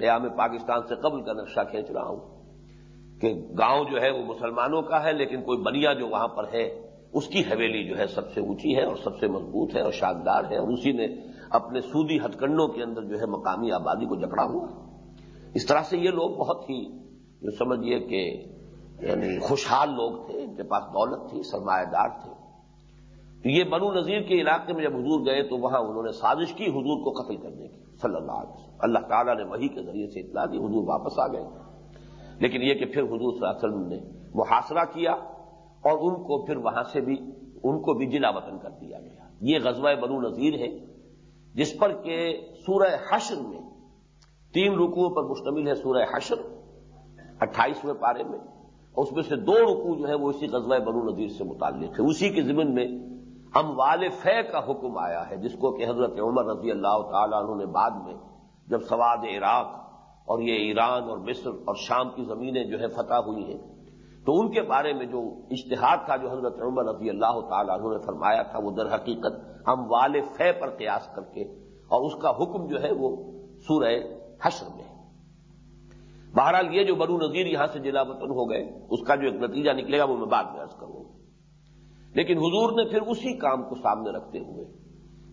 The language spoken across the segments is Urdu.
قیام پاکستان سے قبل کا نقشہ کھینچ رہا ہوں کہ گاؤں جو ہے وہ مسلمانوں کا ہے، لیکن کوئی بنیا جو وہاں پر ہے، اس کی حویلی جو ہے سب سے اونچی ہے اور سب سے مضبوط ہے اور شاندار ہے اور اسی نے اپنے سودی ہتھ کنڈوں کے اندر جو ہے مقامی آبادی کو جکڑا ہوا۔ اس طرح سے یہ لوگ بہت ہی جو سمجھیے کہ یعنی خوشحال لوگ تھے، ان کے پاس دولت تھی، سرمایہ دار تھے۔ تو یہ بنو نذیر کے علاقے میں جب حضور گئے تو وہاں انہوں نے سازش کی حضور کو قتل کرنے کی، صلی اللہ علیہ وسلم۔ اللہ تعالیٰ نے وہی کے ذریعے سے اطلاع دی، حضور واپس آ گئے۔ لیکن یہ کہ پھر حضور صلی اللہ علیہ وسلم نے محاصرہ کیا اور ان کو پھر وہاں سے بھی، ان کو بھی جلا وطن کر دیا گیا۔ یہ غزوہ بنو نذیر ہے، جس پر کہ سورہ حشر میں تین رکوعوں پر مشتمل ہے سورہ حشر، اٹھائیسویں پارے میں، اور اس میں سے دو رکوع جو ہے وہ اسی غزوہ بنو نذیر سے متعلق ہے اسی کے ضمن میں اموال فے کا حکم آیا ہے، جس کو کہ حضرت عمر رضی اللہ تعالیٰ عنہ نے بعد میں جب سواد عراق اور یہ ایران اور مصر اور شام کی زمینیں جو ہے فتح ہوئی ہیں، تو ان کے بارے میں جو اشتہار تھا جو حضرت عمر رضی اللہ تعالیٰ عنہ نے فرمایا تھا، وہ در حقیقت ہم وال فے پر قیاس کر کے اور اس کا حکم جو ہے وہ سورہ حشر میں ہے۔ بہرحال یہ جو بنو نذیر یہاں سے جلا وطن ہو گئے، اس کا جو ایک نتیجہ نکلے گا وہ میں بعد میں عرض کروں لیکن حضور نے پھر اسی کام کو سامنے رکھتے ہوئے،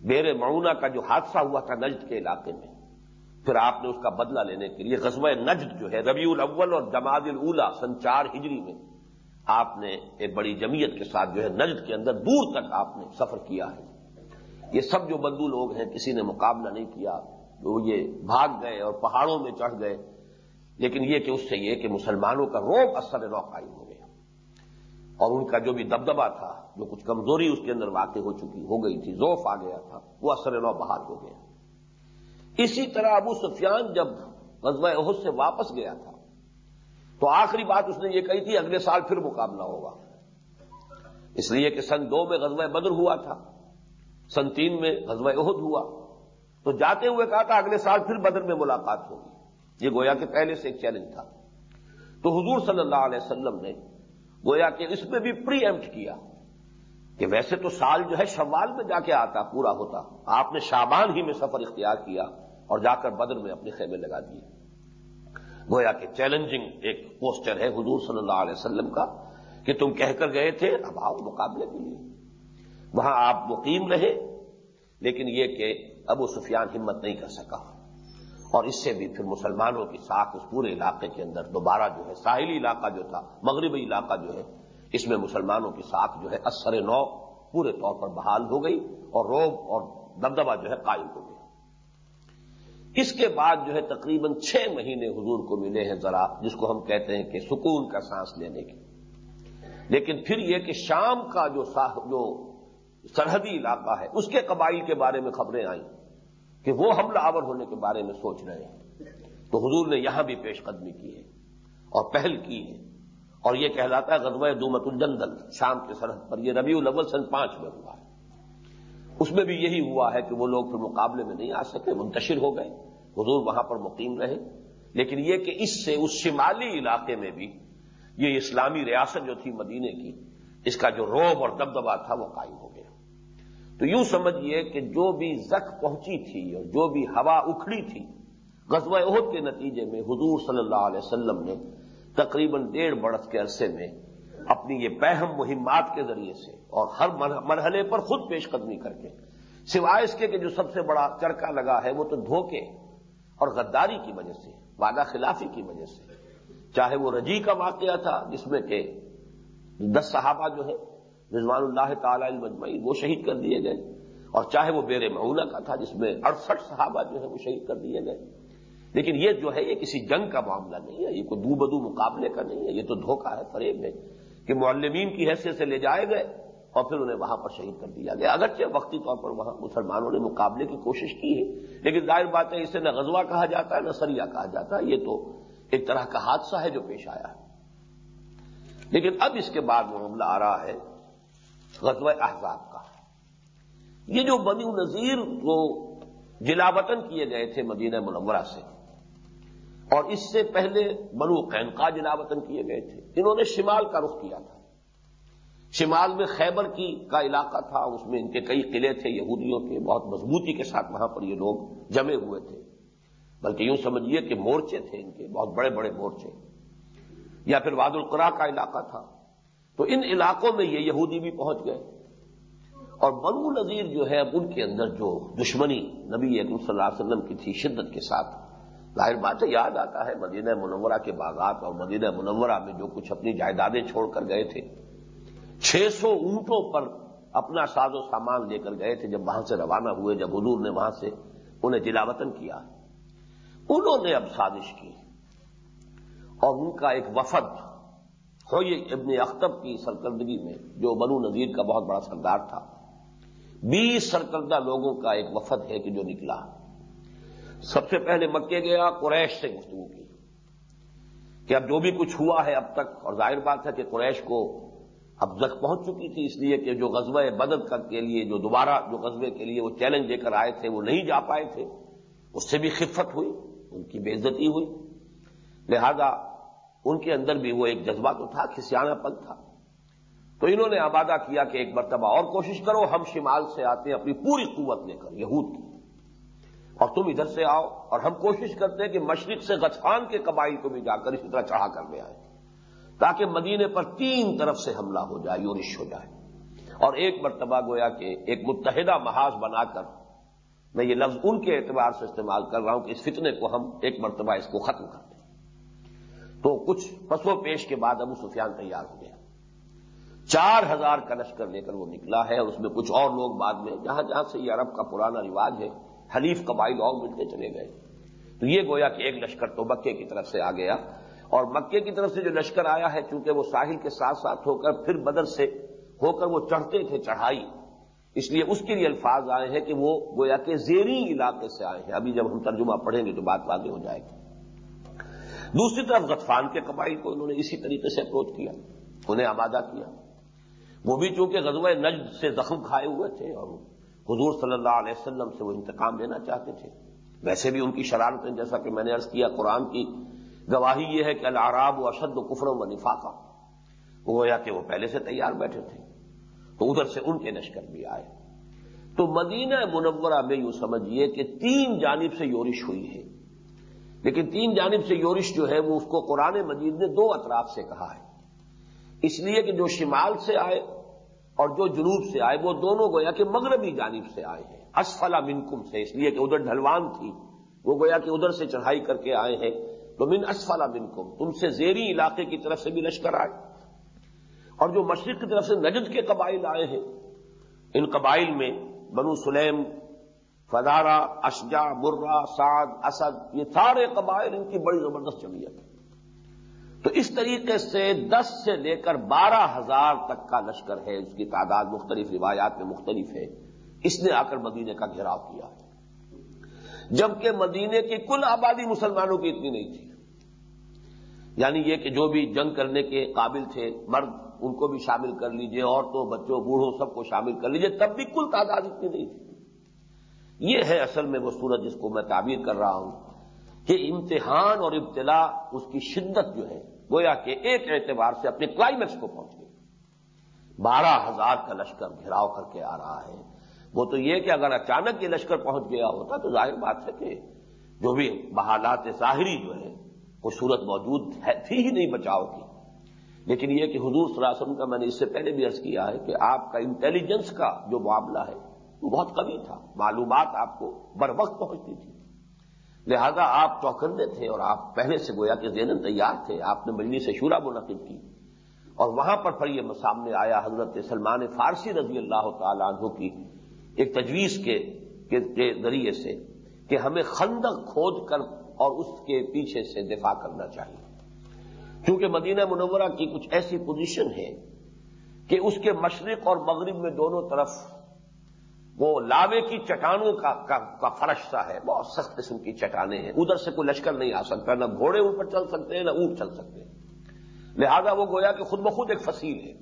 بیر معونہ کا جو حادثہ ہوا تھا نجد کے علاقے میں پھر آپ نے اس کا بدلہ لینے کے لیے غزوہ نجد جو ہے، ربیع الاول اور جماعت الاولا سن چار ہجری میں آپ نے ایک بڑی جمعیت کے ساتھ جو ہے نجد کے اندر دور تک آپ نے سفر کیا ہے۔ یہ سب جو بندو لوگ ہیں، کسی نے مقابلہ نہیں کیا، وہ یہ بھاگ گئے اور پہاڑوں میں چڑھ گئے۔ لیکن یہ کہ اس سے یہ کہ مسلمانوں کا روب اثر نو قائم ہو گیا۔ اور ان کا جو بھی دبدبا تھا، جو کچھ کمزوری اس کے اندر واقع ہو چکی، ہو گئی تھی زوف آ گیا تھا، وہ اثر نو بحال ہو گیا۔ اسی طرح ابو سفیان جب غزوہ عہد سے واپس گیا تھا، تو آخری بات اس نے یہ کہی تھی، اگلے سال پھر مقابلہ ہوگا۔ اس لیے کہ سن دو میں غزوہ بدر ہوا تھا، سن تین میں غزوہ عہد ہوا۔ تو جاتے ہوئے کہا تھا، اگلے سال پھر بدر میں ملاقات ہوگی۔ یہ گویا کہ پہلے سے ایک چیلنج تھا۔ تو حضور صلی اللہ علیہ وسلم نے گویا کہ اس میں بھی پری ایمٹ کیا کہ ویسے تو سال جو ہے شوال میں جا کے آتا، پورا ہوتا۔ آپ نے شابان ہی میں سفر اختیار کیا۔ اور جا کر بدر میں اپنے خیمے لگا دیے۔ گویا کہ چیلنجنگ ایک پوسٹر ہے حضور صلی اللہ علیہ وسلم کا کہ تم کہہ کر گئے تھے، اب آؤ مقابلے کے لیے۔ وہاں آپ مقیم رہے، لیکن یہ کہ ابو سفیان ہمت نہیں کر سکا۔ اور اس سے بھی پھر مسلمانوں کی ساکھ اس پورے علاقے کے اندر دوبارہ جو ہے، ساحلی علاقہ جو تھا، مغربی علاقہ جو ہے، اس میں مسلمانوں کی ساکھ جو ہے، اثر نو پورے طور پر بحال ہو گئی اور روب اور دبدبا جو ہے قائم ہو گیا اس کے بعد جو ہے تقریباً چھ مہینے حضور کو ملے ہیں ذرا، جس کو ہم کہتے ہیں کہ سکون کا سانس لینے کی لیکن پھر یہ کہ شام کا جو جو سرحدی علاقہ ہے، اس کے قبائل کے بارے میں خبریں آئیں کہ وہ حملہ آور ہونے کے بارے میں سوچ رہے ہیں۔ تو حضور نے یہاں بھی پیش قدمی کی ہے اور پہل کی ہے۔ اور یہ کہلاتا ہے غزوہ دومت الجندل، شام کے سرحد پر۔ یہ ربیع الاول سن پانچ میں ہوا ہے۔ اس میں بھی یہی ہوا ہے کہ وہ لوگ پھر مقابلے میں نہیں آ سکے، منتشر ہو گئے، حضور وہاں پر مقیم رہے۔ لیکن یہ کہ اس سے، اس شمالی علاقے میں بھی یہ اسلامی ریاست جو تھی مدینے کی، اس کا جو روب اور دبدبا تھا وہ قائم ہو گیا۔ تو یوں سمجھیے کہ جو بھی زخ پہنچی تھی اور جو بھی ہوا اکھڑی تھی، غزوہ عہد کے نتیجے میں حضور صلی اللہ علیہ وسلم نے تقریباً ڈیڑھ برس کے عرصے میں اپنی یہ پہم مہمات کے ذریعے سے اور ہر مرحلے پر خود پیش قدمی کر کے، سوائے اس کے کہ جو سب سے بڑا چرکا لگا ہے وہ تو دھوکے اور غداری کی وجہ سے، وعدہ خلافی کی وجہ سے۔ چاہے وہ رجی کا واقعہ تھا جس میں کہ دس صحابہ جو ہے رضوان اللہ تعالی المجمعی وہ شہید کر دیے گئے۔ اور چاہے وہ بیر معونہ کا تھا جس میں اڑسٹھ صحابہ جو ہے وہ شہید کر دیے گئے۔ لیکن یہ جو ہے، یہ کسی جنگ کا معاملہ نہیں ہے، یہ کوئی دو بدو مقابلے کا نہیں ہے، یہ تو دھوکہ ہے، فریب ہے۔ کہ معلمین کی حیثیت سے لے جائے گئے اور پھر انہیں وہاں پر شہید کر دیا گیا۔ اگرچہ وقتی طور پر وہاں مسلمانوں نے مقابلے کی کوشش کی ہے، لیکن ظاہر بات ہے، اسے نہ غزوہ کہا جاتا ہے، نہ سریا کہا جاتا ہے۔ یہ تو ایک طرح کا حادثہ ہے جو پیش آیا ہے۔ لیکن اب اس کے بعد معاملہ آ رہا ہے غزوہ احزاب کا۔ یہ جو بنی نذیر وہ جلا وطن کیے گئے تھے مدینہ منورہ سے اور اس سے پہلے بنو قینقا جلا وطن کیے گئے تھے۔ انہوں نے شمال کا رخ کیا تھا۔ شمال میں خیبر کی کا علاقہ تھا، اس میں ان کے کئی قلعے تھے، یہودیوں کے بہت مضبوطی کے ساتھ وہاں پر یہ لوگ جمے ہوئے تھے۔ بلکہ یوں سمجھیے کہ مورچے تھے ان کے، بہت بڑے بڑے مورچے۔ یا پھر واد القرا کا علاقہ تھا۔ تو ان علاقوں میں یہ یہودی بھی پہنچ گئے۔ اور بنو نذیر جو ہے، اب ان کے اندر جو دشمنی نبی اکم صلی اللہ علیہ وسلم کی تھی، شدت کے ساتھ ظاہر بات ہے، یاد آتا ہے مدینہ منورہ کے باغات اور مدینہ منورہ میں جو کچھ اپنی جائیدادیں چھوڑ کر گئے تھے۔ چھ سو اونٹوں پر اپنا ساز و سامان لے کر گئے تھے، جب وہاں سے روانہ ہوئے، جب حضور نے وہاں سے انہیں جلاوطن کیا۔ انہوں نے اب سازش کی۔ اور ان کا ایک وفد ہوئی ابن اختب کی سرکردگی میں، جو بنو نذیر کا بہت بڑا سردار تھا۔ بیس سرکردہ لوگوں کا ایک وفد ہے کہ جو نکلا۔ سب سے پہلے مکے گیا، قریش سے گفتگو کی۔ کہ اب جو بھی کچھ ہوا ہے اب تک، اور ظاہر بات ہے کہ قریش کو اب تک پہنچ چکی تھی، اس لیے کہ جو غزوہ بدد کے لیے، جو دوبارہ جو غزبے کے لیے وہ چیلنج دے کر آئے تھے، وہ نہیں جا پائے تھے۔ اس سے بھی خفت ہوئی، ان کی بےزتی ہوئی۔ لہذا ان کے اندر بھی وہ ایک جذبہ تو تھا، کھسیانہ پن تھا۔ تو انہوں نے آبادہ کیا کہ ایک مرتبہ اور کوشش کرو، ہم شمال سے آتے ہیں، اپنی پوری قوت لے کر، یہود کی۔ اور تم ادھر سے آؤ اور ہم کوشش کرتے ہیں کہ مشرق سے غچفان کے قبائل کو بھی جا کر اسی طرح چڑھا کر لے آئے تاکہ مدینے پر تین طرف سے حملہ ہو جائے، یورش ہو جائے۔ اور ایک مرتبہ گویا کہ ایک متحدہ محاذ بنا کر میں یہ لفظ ان کے اعتبار سے استعمال کر رہا ہوں کہ اس فتنے کو ہم ایک مرتبہ اس کو ختم کر دیں تو کچھ پسو پیش کے بعد ابو سفیان تیار ہو گیا۔ چار ہزار کا لشکر لے کر وہ نکلا ہے اور اس میں کچھ اور لوگ بعد میں، جہاں جہاں سے یہ عرب کا پرانا رواج ہے حلیف قبائل اور ملتے چلے گئے۔ تو یہ گویا کہ ایک لشکر تو مکے کی طرف سے آ گیا۔ اور مکے کی طرف سے جو لشکر آیا ہے، چونکہ وہ ساحل کے ساتھ ساتھ ہو کر پھر بدر سے ہو کر وہ چڑھتے تھے، چڑھائی۔ اس لیے اس کے لیے الفاظ آئے ہیں کہ وہ گویا کہ زیری علاقے سے آئے ہیں۔ ابھی جب ہم ترجمہ پڑھیں گے تو بات واضح ہو جائے گی۔ دوسری طرف غطفان کے قبائل کو انہوں نے اسی طریقے سے اپروچ کیا، انہیں آبادہ کیا۔ وہ بھی چونکہ غزوہ نجد سے زخم کھائے ہوئے تھے اور حضور صلی اللہ علیہ وسلم سے وہ انتقام لینا چاہتے تھے۔ ویسے بھی ان کی شرارتیں، جیسا کہ میں نے ارض کیا، قرآن کی گواہی یہ ہے کہ العراب و اشد و کفرم و نفاقہ وہ گویا کہ وہ پہلے سے تیار بیٹھے تھے، تو ادھر سے ان کے لشکر بھی آئے۔ تو مدینہ منورہ میں یوں سمجھیے کہ تین جانب سے یورش ہوئی ہے۔ لیکن تین جانب سے یورش جو ہے، وہ اس کو قرآن مجید نے دو اطراف سے کہا ہے۔ اس لیے کہ جو شمال سے آئے اور جو جنوب سے آئے، وہ دونوں گویا کہ مغربی جانب سے آئے ہیں۔ اسفلا منکم سے، اس لیے کہ ادھر ڈھلوان تھی۔ وہ گویا کہ ادھر سے چڑھائی کر کے آئے ہیں۔ تو من اسفلا منکم، تم سے زیری علاقے کی طرف سے بھی لشکر آئے۔ اور جو مشرق کی طرف سے نجد کے قبائل آئے ہیں۔ ان قبائل میں بنو سلیم فدارا اشجا مرہ، سعد، اسد، یہ سارے قبائل ان کی بڑی زبردست جمعیت ہے تو اس طریقے سے دس سے لے کر بارہ ہزار تک کا لشکر ہے، اس کی تعداد مختلف روایات میں مختلف ہے۔ اس نے آ کر مدینے کا گھیراؤ کیا۔ ہے جبکہ مدینے کی کل آبادی مسلمانوں کی اتنی نہیں تھی۔ یعنی یہ کہ جو بھی جنگ کرنے کے قابل تھے، مرد ان کو بھی شامل کر لیجیے، عورتوں، بچوں، بوڑھوں سب کو شامل کر لیجیے، تب بھی کل تعداد اتنی نہیں تھی۔ یہ ہے اصل میں وہ سورج جس کو میں تعبیر کر رہا ہوں۔ کہ امتحان اور ابتلا اس کی شدت جو ہے، گویا کہ ایک اعتبار سے اپنے کلائمیکس کو پہنچ گئی۔ بارہ ہزار کا لشکر گھیراؤ کر کے آ رہا ہے۔ وہ تو یہ کہ اگر اچانک یہ لشکر پہنچ گیا ہوتا تو ظاہر بات ہے کہ جو بھی بحالات ظاہری جو ہے وہ صورت موجود تھی ہی نہیں بچاؤ کی۔ لیکن یہ کہ حضور صلی اللہ علیہ وسلم کا میں نے اس سے پہلے بھی عرض کیا ہے کہ آپ کا انٹیلیجنس کا جو معاملہ ہے، وہ بہت کمی تھا۔ معلومات آپ کو بر وقت پہنچتی تھی لہذا آپ چوکندے تھے اور آپ پہلے سے گویا کہ زین تیار تھے، آپ نے مجلی سے شورا منعقد کی۔ اور وہاں پر پھر یہ سامنے آیا حضرت سلمان فارسی رضی اللہ تعالی عنہ کی ایک تجویز کے ذریعے سے کہ ہمیں خندق کھود کر اور اس کے پیچھے سے دفاع کرنا چاہیے۔ کیونکہ مدینہ منورہ کی کچھ ایسی پوزیشن ہے کہ اس کے مشرق اور مغرب میں دونوں طرف وہ لاوے کی چٹانوں کا کا فرش سا ہے۔ بہت سخت قسم کی چٹانیں ہیں۔ ادھر سے کوئی لشکر نہیں آ سکتا، نہ گھوڑے اوپر چل سکتے ہیں، نہ اونٹ چل سکتے ہیں۔ لہذا وہ گویا کہ خود بخود ایک فصیل ہے۔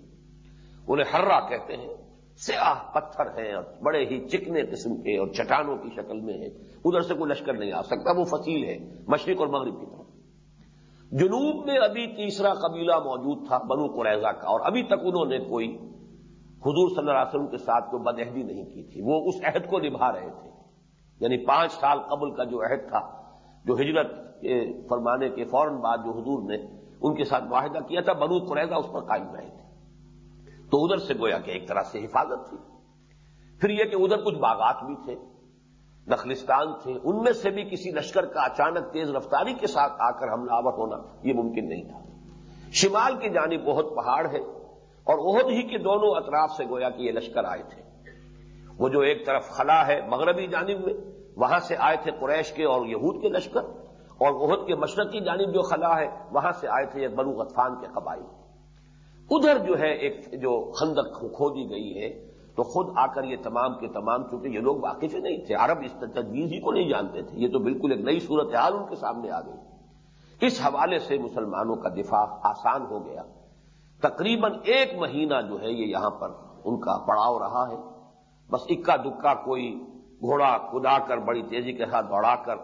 انہیں ہررا کہتے ہیں۔ سیاہ پتھر ہیں اور بڑے ہی چکنے قسم کے اور چٹانوں کی شکل میں ہیں۔ ادھر سے کوئی لشکر نہیں آ سکتا، وہ فصیل ہے۔ مشرق اور مغرب کی طرف۔ جنوب میں ابھی تیسرا قبیلہ موجود تھا، بنو قریضہ کا، اور ابھی تک انہوں نے کوئی حضور صلی اللہ علیہ وسلم کے ساتھ کوئی بدہدی نہیں کی تھی۔ وہ اس عہد کو نبھا رہے تھے۔ یعنی پانچ سال قبل کا جو عہد تھا، جو ہجرت کے فرمانے کے فوراً بعد جو حضور نے ان کے ساتھ معاہدہ کیا تھا، بنو قریضہ اس پر قائم رہے تھے۔ تو ادھر سے گویا کہ ایک طرح سے حفاظت تھی۔ پھر یہ کہ ادھر کچھ باغات بھی تھے، نخلستان تھے، ان میں سے بھی کسی لشکر کا اچانک تیز رفتاری کے ساتھ آ کر حملہ آور ہونا یہ ممکن نہیں تھا۔ شمال کی جانب بہت پہاڑ ہے۔ اور عہد ہی کے دونوں اطراف سے گویا کہ یہ لشکر آئے تھے۔ وہ جو ایک طرف خلا ہے مغربی جانب میں، وہاں سے آئے تھے قریش کے اور یہود کے لشکر، اور عہد کے مشرقی جانب جو خلا ہے، وہاں سے آئے تھے بنو غطفان کے قبائل۔ ادھر جو ہے ایک جو خندق کھودی گئی ہے، تو خود آ کر یہ تمام کے تمام، چونکہ یہ لوگ واقف ہی نہیں تھے، عرب اس تجویز ہی کو نہیں جانتے تھے۔ یہ تو بالکل ایک نئی صورتحال ان کے سامنے آ گئی۔ اس حوالے سے مسلمانوں کا دفاع آسان ہو گیا۔ تقریباً ایک مہینہ جو ہے یہ یہاں پر ان کا پڑاؤ رہا ہے۔ بس اکا دکا کوئی گھوڑا کدا کر بڑی تیزی کے ساتھ دوڑا کر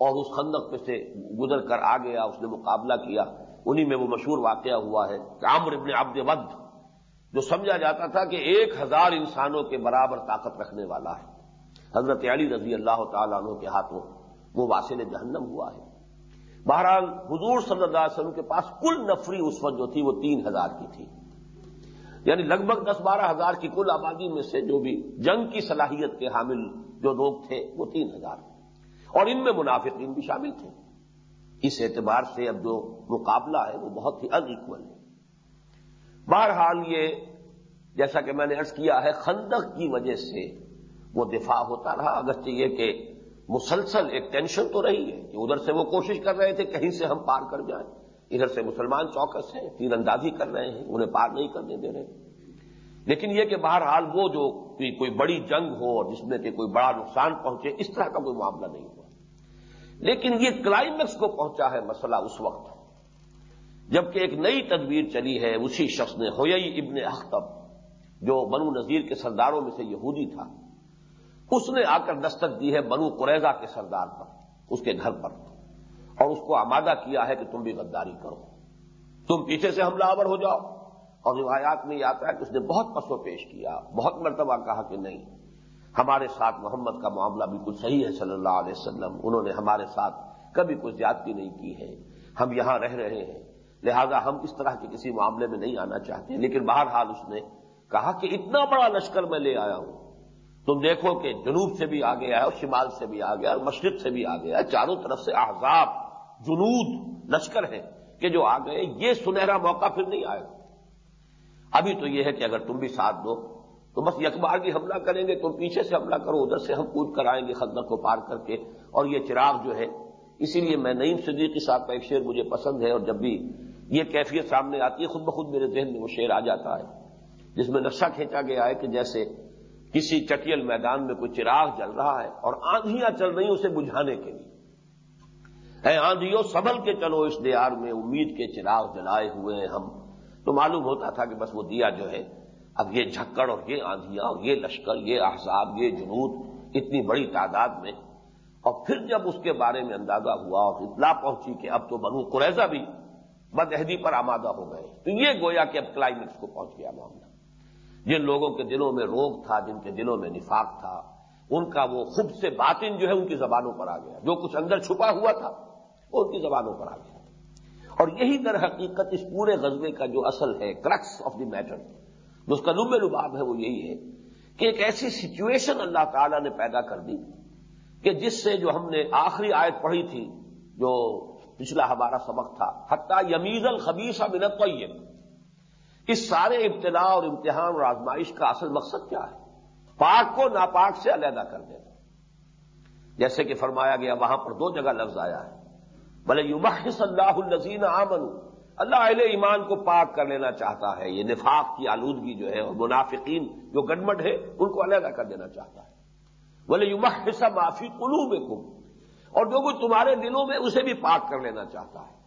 اور اس خندق پہ سے گزر کر آ گیا، اس نے مقابلہ کیا۔ انہی میں وہ مشہور واقعہ ہوا ہے کہ عامر ابن عبد ود، جو سمجھا جاتا تھا کہ ایک ہزار انسانوں کے برابر طاقت رکھنے والا ہے۔ حضرت علی رضی اللہ تعالیٰ عنہ کے ہاتھوں وہ واصل جہنم ہوا ہے۔ بہرحال حضور صلی اللہ علیہ وسلم کے پاس کل نفری اس وقت جو تھی وہ تین ہزار کی تھی۔ یعنی لگ بھگ دس بارہ ہزار کی کل آبادی میں سے جو بھی جنگ کی صلاحیت کے حامل جو لوگ تھے وہ تین ہزار۔ اور ان میں منافقین بھی شامل تھے۔ اس اعتبار سے اب جو مقابلہ ہے وہ بہت ہی ان ایکول ہے۔ بہرحال یہ جیسا کہ میں نے ارض کیا ہے، خندق کی وجہ سے وہ دفاع ہوتا رہا، اگرچہ یہ کہ مسلسل ایک ٹینشن تو رہی ہے کہ ادھر سے وہ کوشش کر رہے تھے کہیں سے ہم پار کر جائیں۔ ادھر سے مسلمان چوکس ہیں تیر اندازی کر رہے ہیں، انہیں پار نہیں کرنے دے رہے۔ لیکن یہ کہ بہرحال وہ جو کوئی بڑی جنگ ہو اور جس میں کہ کوئی بڑا نقصان پہنچے، اس طرح کا کوئی معاملہ نہیں ہوا۔ لیکن یہ کلائمیکس کو پہنچا ہے مسئلہ اس وقت۔ جبکہ ایک نئی تدبیر چلی ہے، اسی شخص نے ہوئی ابن اختب، جو بنو نذیر کے سرداروں میں سے یہودی تھا۔ اس نے آ کر دستک دی ہے بنو قریضہ کے سردار پر، اس کے گھر پر، اور اس کو آمادہ کیا ہے کہ تم بھی غداری کرو۔ تم پیچھے سے حملہ آور ہو جاؤ۔ اور روایات میں یہ آتا ہے کہ اس نے بہت پسو پیش کیا، بہت مرتبہ کہا کہ نہیں، ہمارے ساتھ محمد کا معاملہ بالکل صحیح ہے صلی اللہ علیہ وسلم، انہوں نے ہمارے ساتھ کبھی کوئی زیادتی نہیں کی ہے، ہم یہاں رہ رہے ہیں۔ لہذا ہم اس طرح کے کسی معاملے میں نہیں آنا چاہتے، لیکن بہرحال اس نے کہا کہ اتنا بڑا لشکر میں لے آیا ہوں۔ تم دیکھو کہ جنوب سے بھی آ گیا ہے اور شمال سے بھی آ گیا اور مشرق سے بھی آ گیا چاروں طرف سے احزاب، جنود، لشکر ہے کہ جو آ گئے، یہ سنہرا موقع پھر نہیں آئے گا ابھی تو یہ ہے کہ اگر تم بھی ساتھ دو، تو بس یکبار کی حملہ کریں گے، تم پیچھے سے حملہ کرو، ادھر سے ہم کود کر آئیں گے خندق کو پار کر کے۔ اور یہ چراغ جو ہے، اسی لیے میں نعیم صدیقی صاحب کا ایک شعر مجھے پسند ہے اور جب بھی یہ کیفیت سامنے آتی ہے، خود بخود میرے ذہن میں وہ شعر آ جاتا ہے، جس میں نقشہ کھینچا گیا ہے کہ جیسے کسی چٹیل میدان میں کوئی چراغ جل رہا ہے اور آندیاں چل رہی اسے بجھانے کے لیے۔ اے آندھیوں سبل کے چلو اس دیار میں، امید کے چراغ جلائے ہوئے ہیں ہم۔ تو معلوم ہوتا تھا کہ بس وہ دیا جو ہے، اب یہ جھکڑ اور یہ آندھیاں اور یہ لشکر، یہ احزاب، یہ جنود اتنی بڑی تعداد میں۔ اور پھر جب اس کے بارے میں اندازہ ہوا اور اطلاع پہنچی کہ اب تو بنو قریضہ بھی بدہدی پر آمادہ ہو گئے تو یہ گویا کہ اب کلائمیکس کو پہنچ گیا معاملہ۔ جن لوگوں کے دلوں میں روگ تھا، جن کے دلوں میں نفاق تھا، ان کا وہ خود سے باطن جو ہے ان کی زبانوں پر آ گیا۔ جو کچھ اندر چھپا ہوا تھا، وہ ان کی زبانوں پر آ گیا۔ اور یہی در حقیقت اس پورے غزبے کا جو اصل ہے کرکس آف دی میٹر جو اس کا لب لباب ہے، وہ یہی ہے کہ ایک ایسی سچویشن اللہ تعالی نے پیدا کر دی کہ جس سے جو ہم نے آخری آیت پڑھی تھی، جو پچھلا ہمارا سبق تھا، حتیٰ یمیز الخبیصہ منت اس سارے ابتلا اور امتحان اور آزمائش کا اصل مقصد کیا ہے؟ پاک کو ناپاک سے علیحدہ کر دینا۔ جیسے کہ فرمایا گیا، وہاں پر دو جگہ لفظ آیا ہے۔ بھلے یومخص اللہ النزین آمن اللہ اہل ایمان کو پاک کر لینا چاہتا ہے۔ یہ نفاق کی آلودگی جو ہے اور منافقین جو گڈمٹ ہے، ان کو علیحدہ کر دینا چاہتا ہے۔ بولے یومخص معافی قلوب میں اور جو کچھ تمہارے دلوں میں، اسے بھی پاک کر لینا چاہتا ہے۔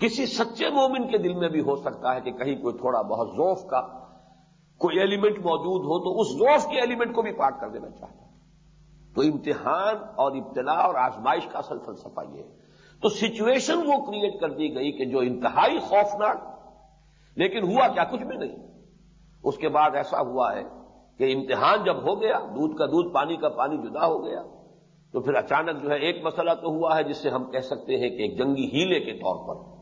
کسی سچے مومن کے دل میں بھی ہو سکتا ہے کہ کہیں کوئی تھوڑا بہت ذوف کا کوئی ایلیمنٹ موجود ہو تو اس ذوف کے ایلیمنٹ کو بھی پاک کر دینا چاہتا ہے تو امتحان اور ابتلا اور آزمائش کا اصل فلسفہ یہ ہے۔ تو سچویشن وہ کریٹ کر دی گئی کہ جو انتہائی خوفناک، لیکن ہوا کیا؟ کچھ بھی نہیں۔ اس کے بعد ایسا ہوا ہے کہ امتحان جب ہو گیا، دودھ کا دودھ، پانی کا پانی جدا ہو گیا، تو پھر اچانک جو ہے ایک مسئلہ تو ہوا ہے جس سے ہم کہہ سکتے ہیں کہ ایک جنگی ہیلے کے طور پر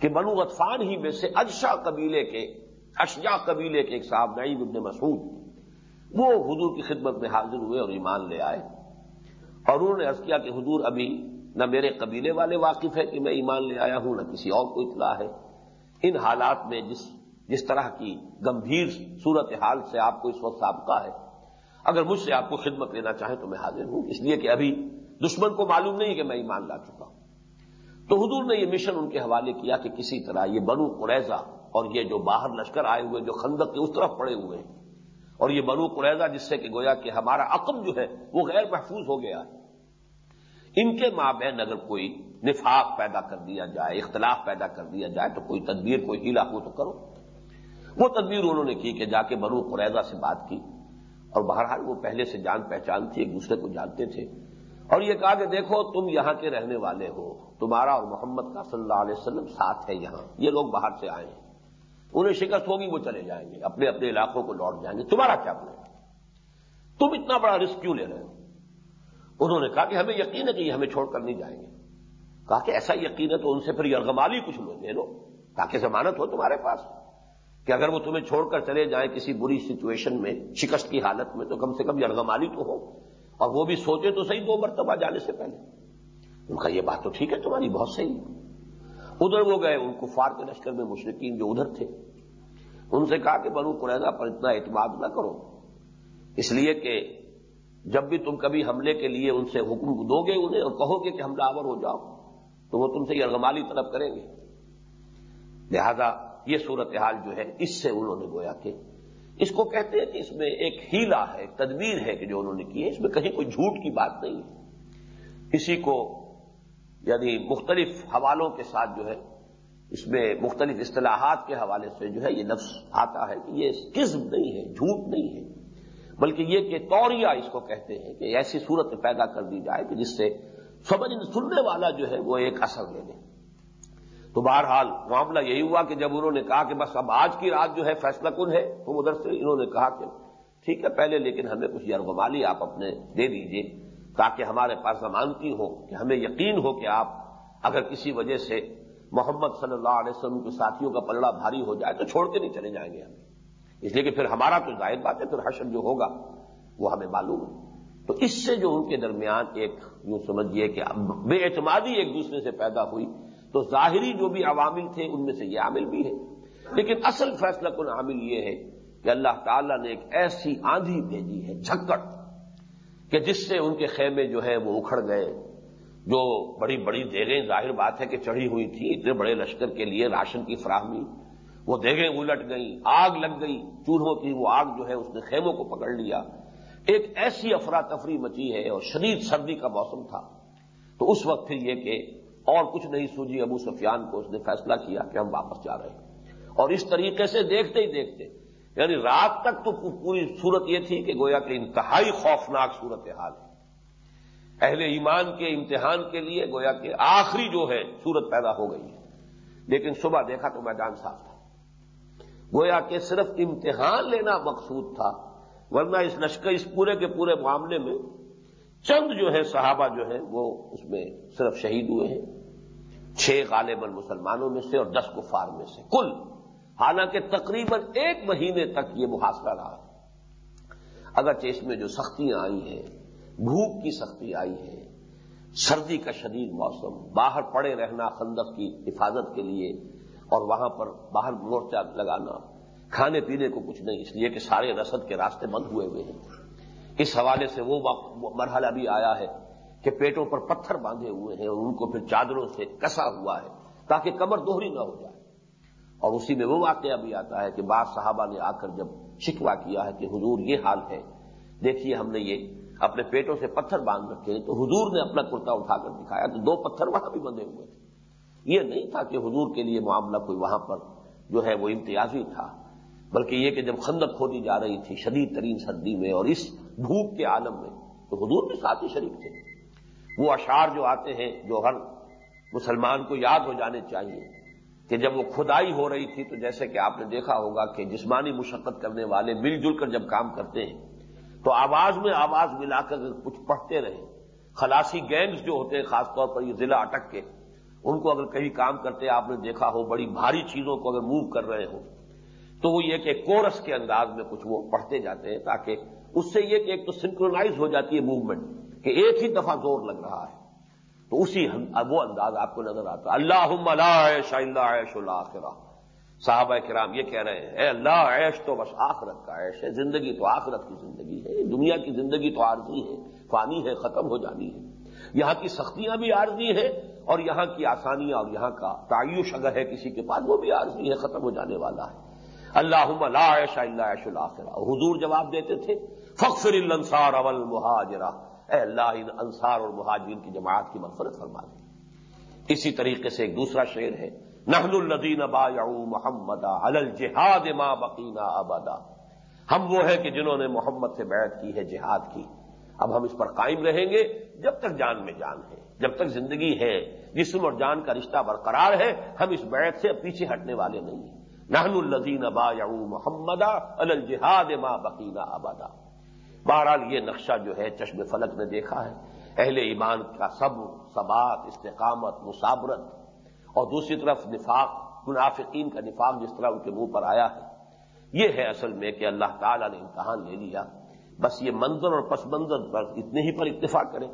کہ بنو غطفان ہی میں سے اجشا قبیلے کے، اشجا قبیلے کے ایک صاحب نعیم ابن مسعود، وہ حضور کی خدمت میں حاضر ہوئے اور ایمان لے آئے۔ اور انہوں نے عرض کیا کہ حضور ابھی نہ میرے قبیلے والے واقف ہے کہ میں ایمان لے آیا ہوں، نہ کسی اور کو اطلاع ہے۔ ان حالات میں جس جس طرح کی گمبھیر صورت حال سے آپ کو اس وقت سابقہ ہے، اگر مجھ سے آپ کو خدمت لینا چاہیں تو میں حاضر ہوں۔ اس لیے کہ ابھی دشمن کو معلوم نہیں کہ میں ایمان لا چکا ہوں۔ تو حضور نے یہ مشن ان کے حوالے کیا کہ کسی طرح یہ بنو قریضہ اور یہ جو باہر لشکر آئے ہوئے، جو خندق کے اس طرف پڑے ہوئے ہیں، اور یہ بنو قریضہ جس سے کہ گویا کہ ہمارا عقم جو ہے وہ غیر محفوظ ہو گیا ہے۔ ان کے مابین اگر کوئی نفاق پیدا کر دیا جائے، اختلاف پیدا کر دیا جائے، تو کوئی تدبیر، کوئی ہیلا ہو تو کرو۔ وہ تدبیر انہوں نے کی کہ جا کے بنو قریضہ سے بات کی، اور بہرحال وہ پہلے سے جان پہچان تھی، ایک دوسرے کو جانتے تھے۔ اور یہ کہا کہ دیکھو تم یہاں کے رہنے والے ہو، تمہارا اور محمد کا صلی اللہ علیہ وسلم ساتھ ہے یہاں، یہ لوگ باہر سے آئے ہیں۔ انہیں شکست ہوگی، وہ چلے جائیں گے، اپنے اپنے علاقوں کو لوٹ جائیں گے۔ تمہارا کیا بنے تم اتنا بڑا رسک کیوں لے رہے ہو؟ انہوں نے کہا کہ ہمیں یقین ہے کہ یہ ہمیں چھوڑ کر نہیں جائیں گے۔ کہا کہ ایسا یقین ہے تو ان سے پھر یرغمالی کچھ لے لو، تاکہ ضمانت ہو تمہارے پاس۔ کہ اگر وہ تمہیں چھوڑ کر چلے جائیں کسی بری سچویشن میں، شکست کی حالت میں، تو کم سے کم یرغمالی تو ہو۔ اور وہ بھی سوچے تو صحیح دو مرتبہ جانے سے پہلے۔ ان کا یہ بات تو ٹھیک ہے تمہاری، بہت صحیح۔ ادھر وہ گئے، ان کفار کے لشکر میں مشرقین جو ادھر تھے۔ ان سے کہا کہ بنو قریضہ پر اتنا اعتماد نہ کرو۔ اس لیے کہ جب بھی تم کبھی حملے کے لیے ان سے حکم دو گے انہیں اور کہو گے کہ حملہ آور ہو جاؤ، تو وہ تم سے یرغمالی طلب کریں گے۔ لہذا یہ صورتحال جو ہے، اس سے انہوں نے گویا کہ اس کو کہتے ہیں کہ اس میں ایک ہیلا ہے، ایک تدبیر ہے کہ جو انہوں نے کی ہے، اس میں کہیں کوئی جھوٹ کی بات نہیں ہے۔ کسی کو یعنی مختلف حوالوں کے ساتھ جو ہے، اس میں مختلف اصطلاحات کے حوالے سے جو ہے یہ لفظ آتا ہے کہ یہ قسم نہیں ہے، جھوٹ نہیں ہے۔ بلکہ یہ کہ توریا اس کو کہتے ہیں کہ ایسی صورت پیدا کر دی جائے کہ جس سے سمجھ سننے والا جو ہے وہ ایک اثر لے لے۔ تو بہرحال معاملہ یہی ہوا کہ جب انہوں نے کہا کہ بس اب آج کی رات جو ہے فیصلہ کن ہے، تو ادھر سے انہوں نے کہا کہ ٹھیک ہے پہلے لیکن ہمیں کچھ یرغمالی آپ اپنے دے دیجیے تاکہ ہمارے پاس ضمانتی ہو، کہ ہمیں یقین ہو کہ آپ اگر کسی وجہ سے محمد صلی اللہ علیہ وسلم کے ساتھیوں کا پلڑا بھاری ہو جائے تو چھوڑ کے نہیں چلے جائیں گے ہمیں اس لیے کہ پھر ہمارا تو ظاہر بات ہے، پھر حشر جو ہوگا وہ ہمیں معلوم ہے۔ تو اس سے جو ان کے درمیان ایک یوں سمجھیے کہ بے اعتمادی ایک دوسرے سے پیدا ہوئی۔ تو ظاہری جو بھی عوامل تھے ان میں سے یہ عامل بھی ہے۔ لیکن اصل فیصلہ کن عامل یہ ہے کہ اللہ تعالیٰ نے ایک ایسی آندھی بھیجی ہے جھکڑ کہ جس سے ان کے خیمے جو ہے وہ اکھڑ گئے۔ جو بڑی بڑی دیگیں، ظاہر بات ہے کہ چڑھی ہوئی تھی اتنے بڑے لشکر کے لیے راشن کی فراہمی۔ وہ دیگیں الٹ گئیں، آگ لگ گئی، چولہوں کی وہ آگ جو ہے اس نے خیموں کو پکڑ لیا۔ ایک ایسی افراتفری مچی ہے اور شدید سردی کا موسم تھا۔ تو اس وقت پھر یہ کہ اور کچھ نہیں سوجی ابو سفیان کو اس نے فیصلہ کیا کہ ہم واپس جا رہے ہیں۔ اور اس طریقے سے دیکھتے ہی دیکھتے یعنی رات تک تو پوری صورت یہ تھی کہ گویا کہ انتہائی خوفناک صورت حال ہے۔ اہل ایمان کے امتحان کے لیے گویا کہ آخری جو ہے صورت پیدا ہو گئی ہے۔ لیکن صبح دیکھا تو میدان صاف تھا۔ گویا کہ صرف امتحان لینا مقصود تھا، ورنہ اس لشکر اس پورے کے پورے معاملے میں چند جو ہے صحابہ جو ہے وہ اس میں صرف شہید ہوئے ہیں۔ چھ غالباً مسلمانوں میں سے اور دس کفار میں سے کل حالانکہ تقریباً ایک مہینے تک یہ محاصرہ رہا۔ اگرچہ اس میں جو سختیاں آئی ہیں، بھوک کی سختی آئی ہے، سردی کا شدید موسم، باہر پڑے رہنا خندق کی حفاظت کے لیے اور وہاں پر باہر مورچہ لگانا، کھانے پینے کو کچھ نہیں، اس لیے کہ سارے رسد کے راستے بند ہوئے ہوئے ہیں۔ اس حوالے سے وہ مرحلہ بھی آیا ہے۔ کہ پیٹوں پر پتھر باندھے ہوئے ہیں اور ان کو پھر چادروں سے کسا ہوا ہے تاکہ کمر دوہری نہ ہو جائے۔ اور اسی میں وہ واقعہ بھی آتا ہے کہ بعض صحابہ نے آ کر جب شکوا کیا ہے کہ حضور یہ حال ہے، دیکھیے ہم نے یہ اپنے پیٹوں سے پتھر باندھ رکھے تو حضور نے اپنا کرتا اٹھا کر دکھایا تو دو پتھر وہاں بھی بندے ہوئے تھے۔ یہ نہیں تھا کہ حضور کے لیے معاملہ کوئی وہاں پر جو ہے وہ امتیازی تھا، بلکہ یہ کہ جب خندق کھودی جا رہی تھی شدید ترین سردی میں اور اس بھوک کے عالم میں تو حضور بھی ساتھ ہی شریک تھے۔ وہ اشعار جو آتے ہیں جو ہر مسلمان کو یاد ہو جانے چاہیے کہ جب وہ کھدائی ہو رہی تھی تو جیسے کہ آپ نے دیکھا ہوگا کہ جسمانی مشقت کرنے والے مل جل کر جب کام کرتے ہیں تو آواز میں آواز ملا کر کچھ پڑھتے رہے۔ خلاصی گینگز جو ہوتے ہیں خاص طور پر یہ ضلع اٹک کے، ان کو اگر کہیں کام کرتے آپ نے دیکھا ہو، بڑی بھاری چیزوں کو اگر موو کر رہے ہو، تو وہ یہ کہ کورس کے انداز میں کچھ وہ پڑھتے جاتے ہیں تاکہ اس سے یہ کہ ایک تو سنکرونائز ہو جاتی ہے موومنٹ۔ کہ ایک ہی دفعہ زور لگ رہا ہے، تو اسی وہ انداز آپ کو نظر آتا اللہ عیش اللہ عیش اللہ صحابہ کرام یہ کہہ رہے ہیں، اے اللہ، عیش تو بس آخرت کا عیش ہے، زندگی تو آخرت کی زندگی ہے، دنیا کی زندگی تو عارضی ہے، فانی ہے، ختم ہو جانی ہے۔ یہاں کی سختیاں بھی عارضی ہیں اور یہاں کی آسانیاں اور یہاں کا تعیش اگر ہے کسی کے پاس، وہ بھی عارضی ہے، ختم ہو جانے والا ہے۔ اللہ لا عیش اللہ عیش الآخرہ حضور جواب دیتے تھے فخر الانصار اول مہاجرہ اے اللہ، ان انصار اور مہاجرین کی جماعت کی مغفرت فرما دے۔ اسی طریقے سے ایک دوسرا شعر ہے، نحن الدین با محمد الجہاد ما بقینا ابدا۔ ہم وہ ہیں کہ جنہوں نے محمد سے بیعت کی ہے، جہاد کی۔ اب ہم اس پر قائم رہیں گے، جب تک جان میں جان ہے، جب تک زندگی ہے، جسم اور جان کا رشتہ برقرار ہے، ہم اس بیعت سے پیچھے ہٹنے والے نہیں۔ ہیں نہن الزین با محمد الجہاد ما بقینا آبادا بہرحال یہ نقشہ جو ہے چشم فلک نے دیکھا ہے۔ اہل ایمان کا سب ثبات، استقامت مسابرت اور دوسری طرف نفاق، منافقین کا نفاق جس طرح ان کے منہ پر آیا ہے۔ یہ ہے اصل میں کہ اللہ تعالی نے امتحان لے لیا۔ بس یہ منظر اور پس منظر پر اتنے ہی پر اتفاق کریں۔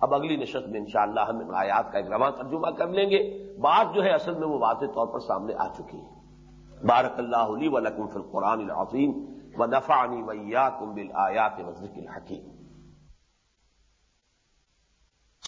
اب اگلی نشست میں انشاءاللہ ہم ان آیات کا ایک رواں ترجمہ کر لیں گے۔ بات جو ہے اصل میں وہ واضح طور پر سامنے آ چکی ہے۔ بارک اللہ علی و فی القرآن العظیم۔ و نفعنی ویاکم بالآیات و ذکر الحکیم